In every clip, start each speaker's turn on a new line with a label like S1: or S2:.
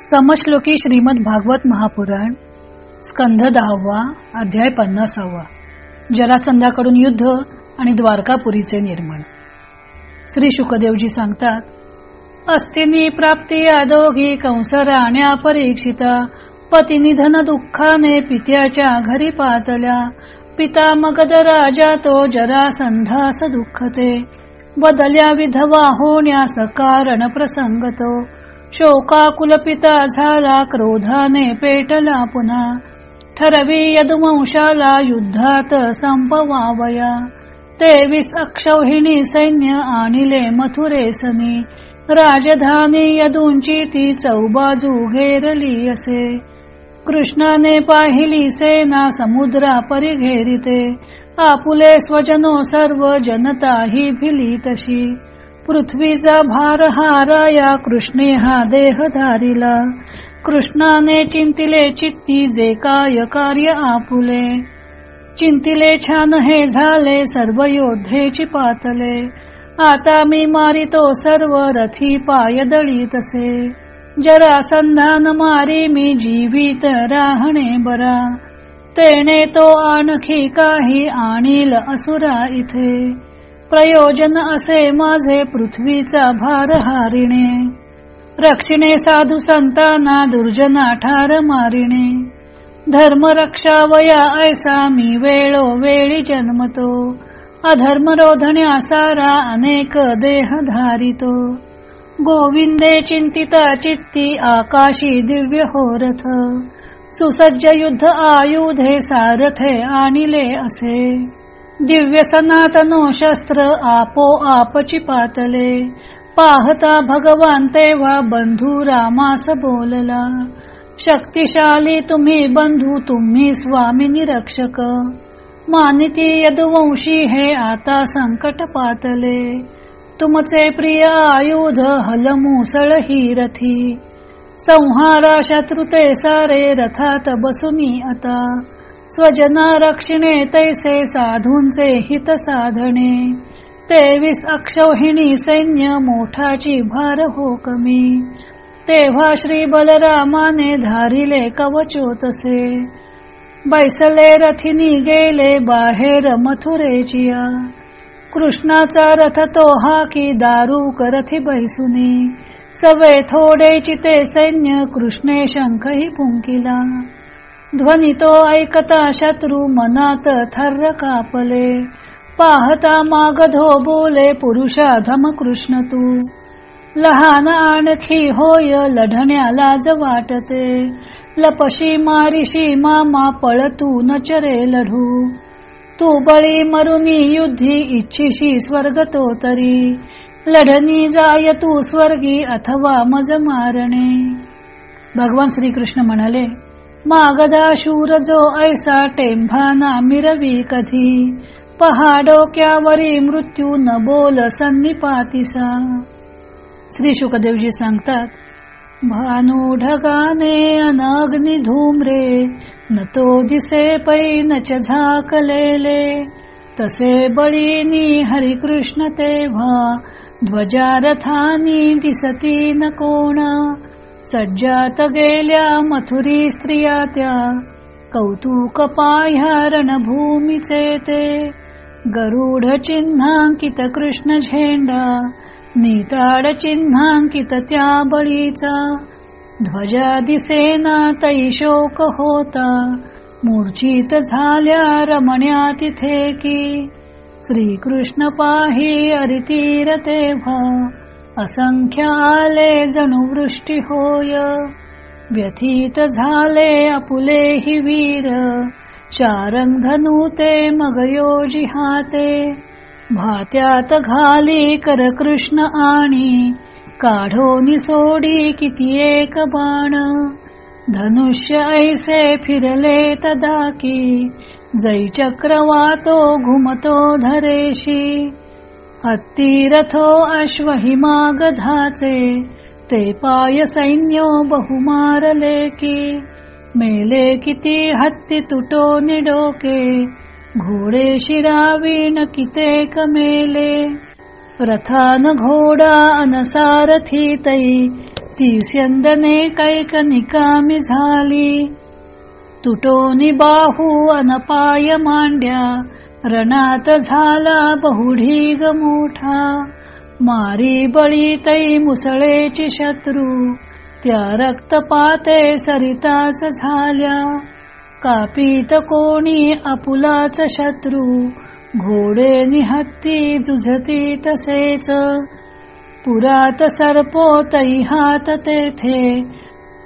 S1: समश्लोकी श्रीमद भागवत महापुराण स्कंध दहावा अध्याय पन्नासावा. जरासंधाकडून युद्ध आणि द्वारकापुरीचे निर्माण. श्री शुकदेवजी सांगतात अस्तिनी प्राप्ती अदोघी कंस राण्या परीक्षिता पती निधन दुःखाने पित्याच्या घरी पातल्या पिता मगध राजा तो जरासंधास दुःखते बदल्या विधवा होण्यास कारण प्रसंगतो शोकाकुलपिता झाला क्रोधाने पेटला पुन्हा. ठरवी यदुवंशाला युद्धात संपवावया. तेवीस अक्षौहिणी सैन्य आणिले मथुरेसनी. राजधानी यदूंची ती चौबाजू घेरली असे. कृष्णाने पाहिली सेना समुद्रा परिघेरिते. आपुले स्वजनो सर्व जनता ही भिली तशी. पृथ्वीचा भार हाराया कृष्णे हा देह धारिला कृष्णाने चिंतिले चित्ती जे काय कार्य आपुले. चिंतिले छान हे झाले सर्व योद्धेची पातले. आता मी मारितो सर्व रथी पाय दळी तसे. जरा संधान मारी मी जीवित राहणे बरा. तेने तो आणखी काही आणील असुरा इथे. प्रयोजन असे माझे पृथ्वीचा भार हारिणे. रक्षिणे साधू संतांना दुर्जना ठार मारिणे. धर्म रक्षावया ऐसा मी वेळो वेळी जन्मतो. अधर्म रोधण्या सारा अनेक देह धारितो. गोविंदे चिंतिता चित्ती आकाशी दिव्य होरथ. सुसज्ज युद्ध आयुधे सारथे आणिले असे. दिव्य सनातनो शस्त्र आपो आपची पातले. पाहता भगवान तेव्हा बंधू रामास बोलला. शक्तिशाली तुम्ही बंधू तुम्ही स्वामी निरक्षक. मानिती यदुवंशी हे आता संकट पातले. तुमचे प्रिय आयुध हलमुसळ ही रथी संहारा शत्रुते सारे रथात बसुनी आता. स्वजना रक्षिणे तैसे साधूंचे हित साधणे तेवीस अक्षौहिणी सैन्य मोठाची भार हो कमी. तेव्हा श्री बलरामाने धारिले कवचो तसे बैसले रथिनी गेले बाहेर मथुरेचिया कृष्णाचा रथ तो हा की दारूक रथी बैसुनी. सवे थोडे चिते सैन्य कृष्णे शंखही पुंकिला ध्वनी तो ऐकता शत्रू मनात थर्र कापले. पाहता मागधो बोले पुरुषा धम कृष्ण तू. लहान आणखी होय लढण्या लाज वाटते. लपशी मारिशी मामा पळतू न चरे लढू. तू बळी मरुनी युद्धी इच्छिशी स्वर्ग तो तरी. लढणी जाय तू स्वर्गी अथवा मज मारणे. भगवान श्रीकृष्ण म्हणाले मागदा शूर जो ऐसा टेंभा ना मिरवी कधी. पहा डोक्यावरी मृत्यू न बोल सन्निपातीसा श्री शुकदेवजी सांगतात भानू ढगाने अनग्नि धूम्रे न तो दिसे पै न झाकलेले. तसे बळीनी हरिकृष्ण तेव्हा ध्वजारथानी दिसती न कोणा. सज्जात गेल्या मथुरी स्त्रिया त्या. कौतुक पाह्या रणभूमीचे ते. गरुड चिन्हांकित कृष्ण झेंडा. निताड चिन्हांकित त्या बळीचा. ध्वजा दिसेना तै शोक होता. मूर्छित झाल्या रमण्या तिथे की. श्रीकृष्ण पाही अरितीर तेव्हा. असंख्य आले जणू वृष्टी होय. व्यथित झाले आपुले हि वीर. चारंग ते मग योजी हाते. भात्यात घाली कर कृष्ण आणि काढो सोडी किती एक बाण. धनुष्य ऐसे फिरले तदा की जै चक्रवातो घुमतो धरेशी. हत्तीरथो अश्वहिमागधाचे ते पाय सैन्यो बहुमारले की मेले किती हत्ती तुटो निडोके घोडे शिरावीण कितेक मेले. रथान घोडा अनसारथी तै तीस्यंदने कैक निकामी झाली. तुटोनी बाहू अनपाय मांड्या रणात झाला बहुढीग मोठा. मारी बळी तै मुसळेची शत्रू. त्या रक्तपाते सरिताच झाल्या. कापीत कोणी आपुलाच शत्रू. घोडे निहत्ती जुझती तसेच. पुरात सर्पो तै हात तेथे.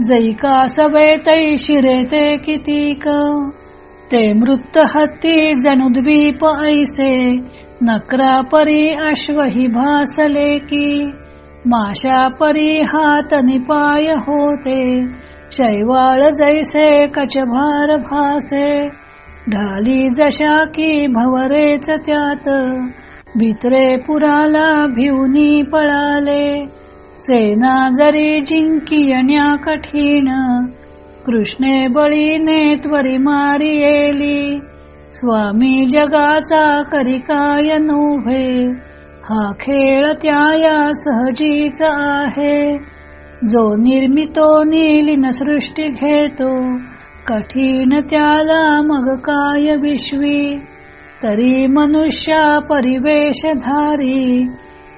S1: जैका सवे तै शिरे ते कितीक? ते मृत हत्ती जनुद्वीप ऐसे नकरा परी अश्वही भासले की माशा परी हात निपाय होते शैवाळ जैसे कचभार भासे ढाली जशा की भवरेच त्यात भित्रे पुराला भिवनी पळाले सेना जरी जिंकियण्या कठीण कृष्णे बळीने त्वरी मारी येली स्वामी जगाचा करिकाय नोभे हा खेळ त्याया सहजीच आहे. जो निर्मितो नीलिन सृष्टी घेतो कठीण त्याला मग काय विश्वी? तरी मनुष्या परिवेशधारी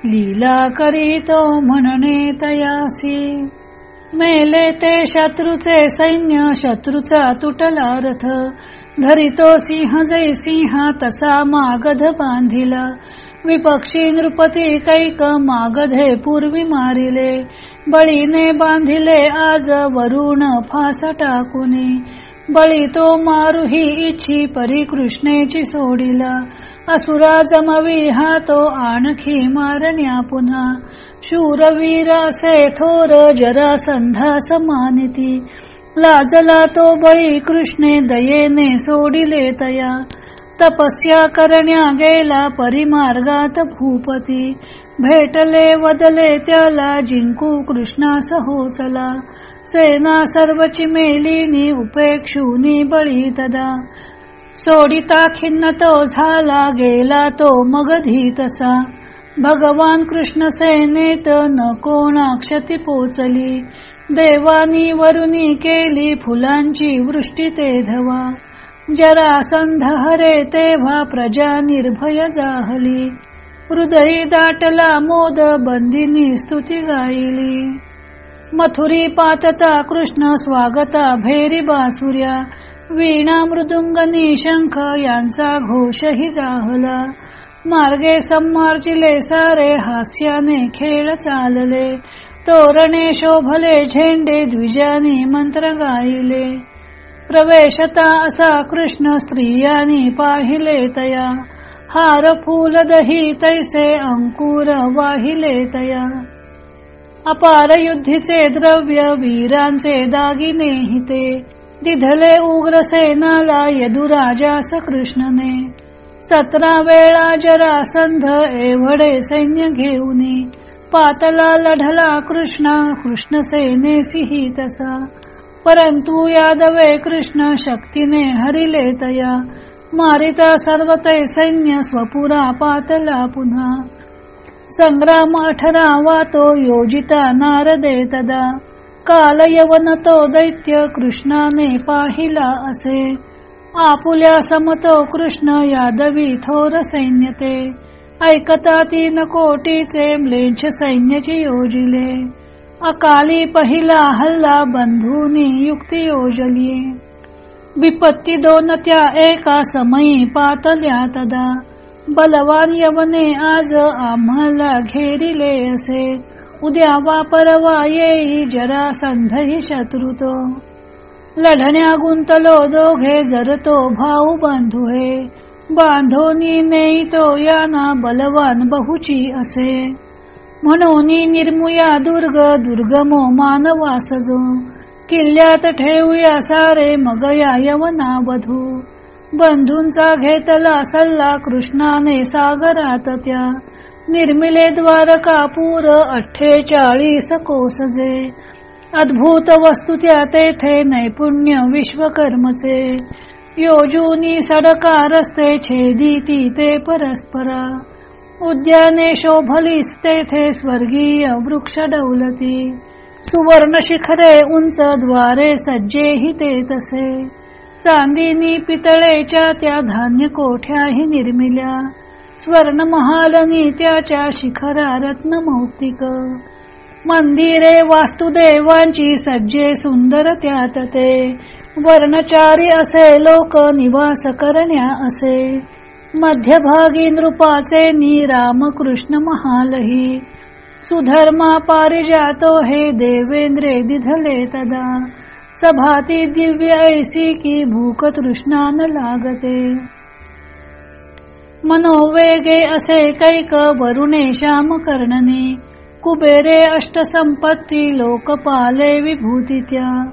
S1: लीला करीतो म्हणणे तयासी. मेले ते शत्रूचे सैन्य शत्रूचा तुटला रथ. धरितो सिंह जय सिंह तसा मागध बांधिला. विपक्षी नृपती कैक मागधे पूर्वी मारिले. बळीने बांधिले आज वरुण फास टाकुनी बळी तो मारुही इच्छी परी कृष्णेची सोडिला. असुरा जमवी हा तो आणखी मारण्या पुन्हा. शूरवीरा से थोर जरा संधा समानिती. लाजला तो बळी कृष्णे दयेने सोडिले तया. तपस्या करण्या गेला परिमार्गात भूपती. भेटले वदले त्याला जिंकू कृष्णास होचला सेना सर्वची मेलीनी उपेक्षुनी बळी तदा. सोडिता खिन्न तो झाला गेला तो मगधी तसा. भगवान कृष्ण सेनेत न कोणा क्षती पोचली. देवानी वरुनी केली फुलांची वृष्टी ते धवा. जरा संध हरे तेव्हा प्रजा निर्भय जाहली. हृदयी दाटला मोद बंदिनी स्तुती गायली मथुरी पाचता कृष्ण स्वागता भैरी बासुर्या वीणा मृदुंग निशंख यांचा घोषही जाहला मार्गे सम्मार्जिले सारे हास्याने खेळ चालले तोरणे शोभले झेंडे द्विजानी मंत्र गायले प्रवेशता असा कृष्ण स्त्रियांनी पाहिले तया हार फूल दही तैसे अंकुर वाहिले तया. अपार युद्धीचे द्रव्य वीरांचे दागिने हिते. दिधले उग्र सेनाला यदुराजास कृष्णने सतरा वेळा जरासंध एवढे सैन्य घेऊने. पातला लढला कृष्ण सेने सिही तसा. परंतु यादवे कृष्ण शक्तीने हरिले तया. मारिता सर्वतै सैन्य स्वपुरा पातला पुन्हा. संग्राम अठरावा तो योजिता नारदे तदा. काल यवन तो दैत्य कृष्णाने पाहिला असे. आपुल्या समतो कृष्ण यादवी थोर सैन्यते ऐकता तीन कोटीचे म्लेच्छ सैन्याची योजिले. अकाली पहिला हल्ला बंधूनी युक्ती योजली विपत्ती दोन त्या एका समयी पातल्या तदा बलवान यवने आज आम्हाला घेरिले असे. उद्या वापरवा येई जरा संधही शत्रुतो. लढण्या गुंतलो दोघे जरतो भाऊ बांधू हे बांधोनी नेईतो याना बलवान बहुची असे. म्हणून निर्मुया दुर्ग दुर्गमो मानवासजो. किल्ल्यात ठेवूया सारे मग या यवना वधू बंधूंचा घेतला सल्ला कृष्णाने सागरात त्या. निर्मिले द्वारकापूर अठ्ठेचाळीस कोसजे. अद्भुत वस्तू त्या तेथे नैपुण्य विश्वकर्मचे. योजूनी सडका रस्ते छेदी ते परस्परा. उद्याने शोभलीस तेथे स्वर्गीय वृक्ष डौलती. सुवर्ण शिखरे उंच द्वारे सज्जेही ते तसे. चांदीनी पितळेच्या त्या धान्य कोठ्याही निर्मिल्या. स्वर्ण महालनी त्याच्या शिखरा रत्न मौक्तिक. मंदिरे वास्तुदेवांची सज्जे सुंदर त्यात ते. वर्णचारी असे लोक निवास करण्या असे. मध्यभागी नृपाचे नी रामकृष्ण महालही. सुधर्मा पारिजातो हे देवेंद्रे दिधले तदा. सभाती दिव्य ऐसी की भूक न लागते. मनोवेगे असे कैक वरुणे श्याम कर्णने. कुबेरे अष्टसंपत्ती लोकपाले विभूती त्या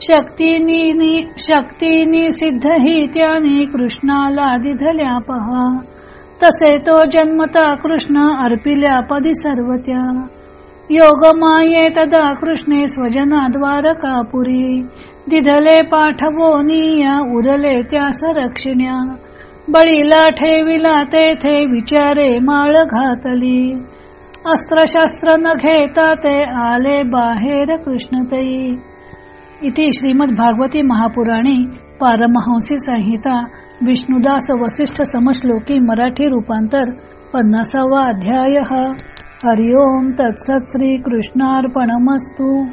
S1: शक्तीनी शक्तीनी सिद्ध ही त्याने कृष्णाला दिधल्या पहा. तसे तो जन्मता कृष्ण अर्पिल्या पदी सर्वत्या. योग माये तदा कृष्णे स्वजना द्वारकापुरी. दिधले पाठवोनिया उरले त्या सरक्षिण्या. बळीला ठेविला तेथे विचारे माळ घातली. अस्त्रशस्त्र न घेता ते आले बाहेर कृष्णतई. इति श्रीमद भागवती महापुराणी पारमहंसी संहिता विष्णुदास वसिष्ठ समश्लोकी मराठी रूपांतर पन्नासावा अध्याय हरिओम तत्सत श्री कृष्णार्पणमस्तू.